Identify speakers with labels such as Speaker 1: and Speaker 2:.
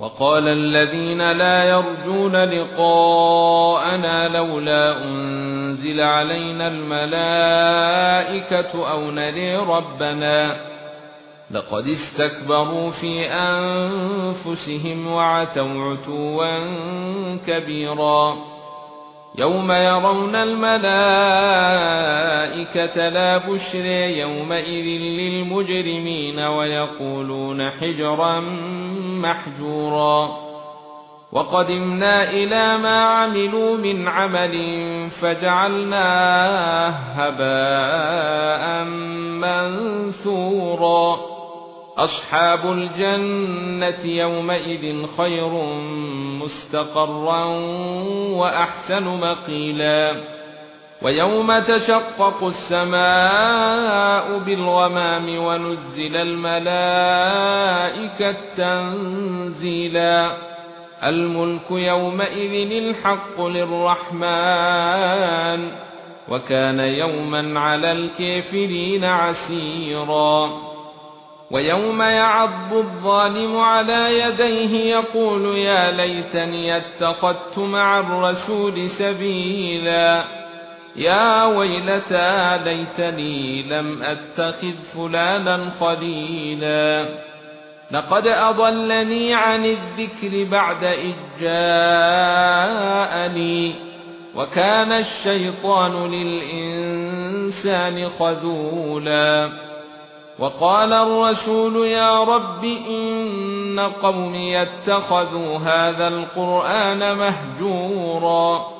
Speaker 1: وقال الذين لا يرجون لقاءنا لولا أنزل علينا الملائكة أو نري ربنا لقد استكبروا في أنفسهم وعتوا عتوا كبيرا يوم يرون الملائكة لا بشر يومئذ للمجرمين ويقولون حجرا محجورا. وقدمنا إلى ما عملوا من عمل فجعلناه هباء منثورا. أصحاب الجنة يومئذ خير مستقرا وأحسن مقيلا. وَيَوْمَ تَشَقَّقُ السَّمَاءُ بِالْغَمَامِ وَنُزِّلَ الْمَلَائِكَةُ تَنزِيلًا. الْمُلْكُ يَوْمَئِذٍ الْحَقُّ لِلرَّحْمَنِ وَكَانَ يَوْمًا عَلَى الْكَافِرِينَ عَسِيرًا. وَيَوْمَ يَعَضُّ الظَّالِمُ عَلَى يَدَيْهِ يَقُولُ يَا لَيْتَنِي اتَّخَذْتُ مَعَ الرَّسُولِ سَبِيلًا. يا ويلتى ليتني لم أتخذ فلانا خليلا. لقد أضلني عن الذكر بعد إذ جاءني وكان الشيطان للإنسان خذولا. وقال الرسول يا رب إن قومي اتخذوا هذا القرآن مهجورا.